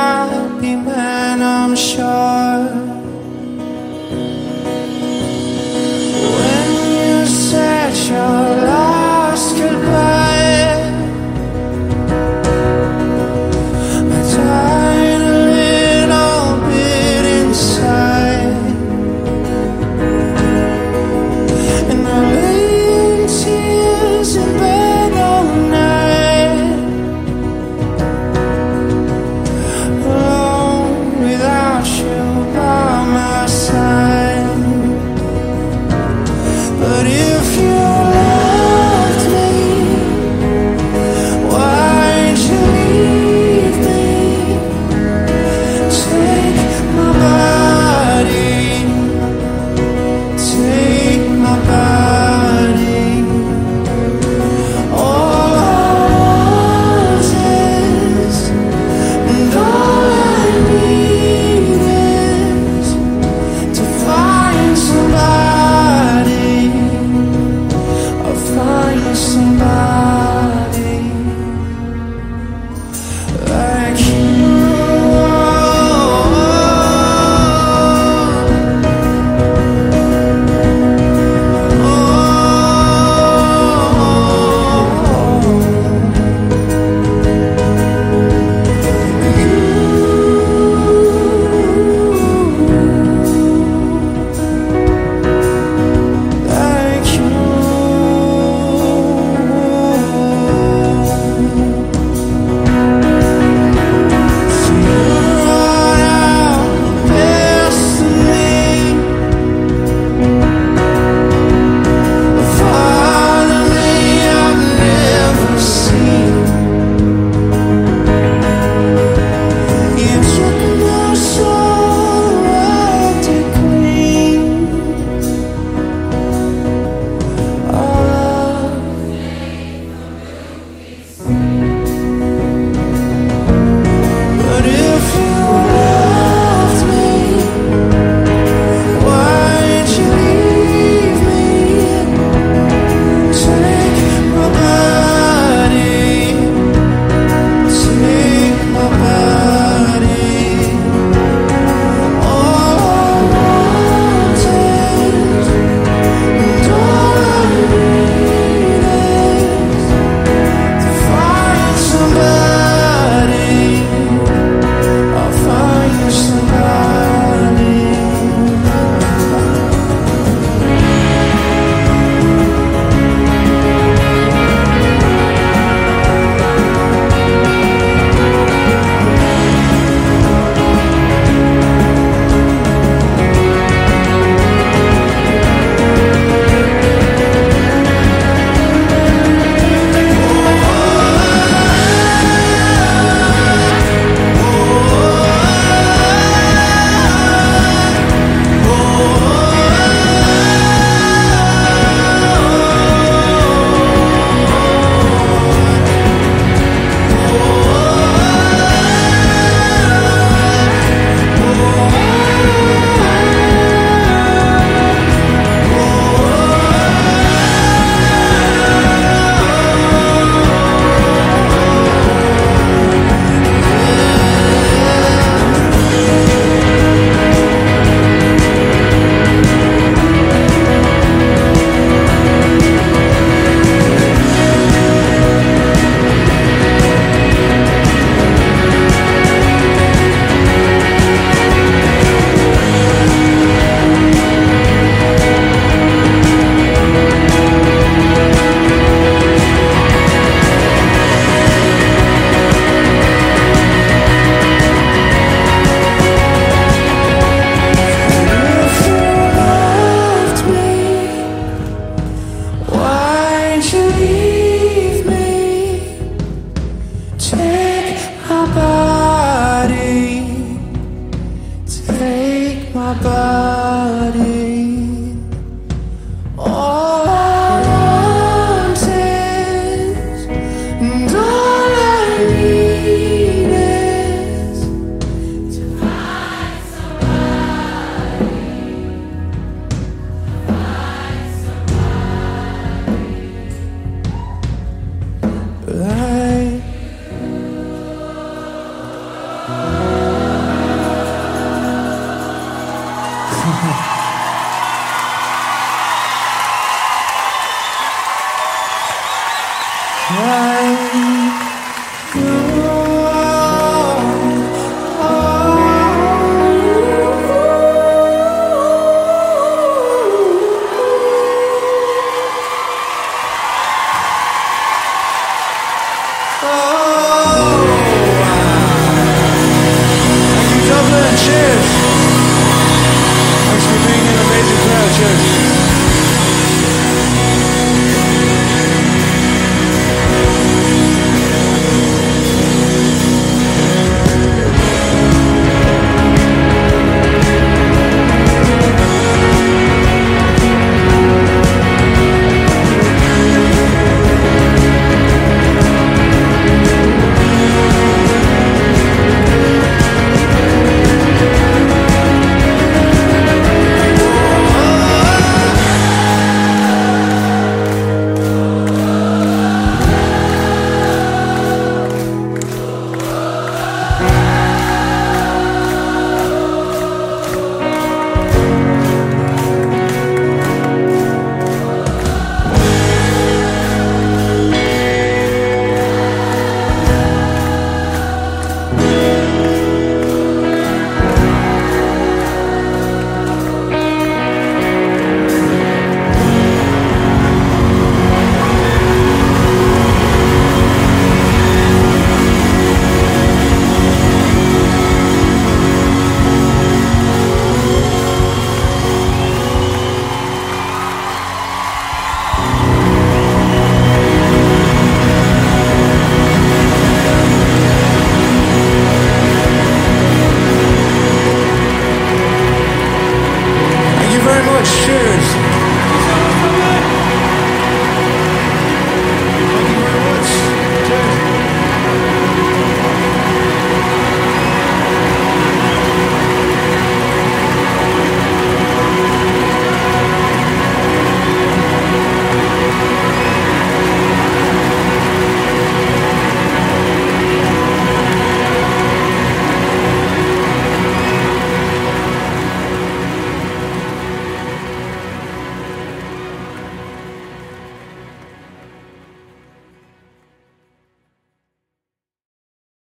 happy man, I'm sure. When you said your last goodbye.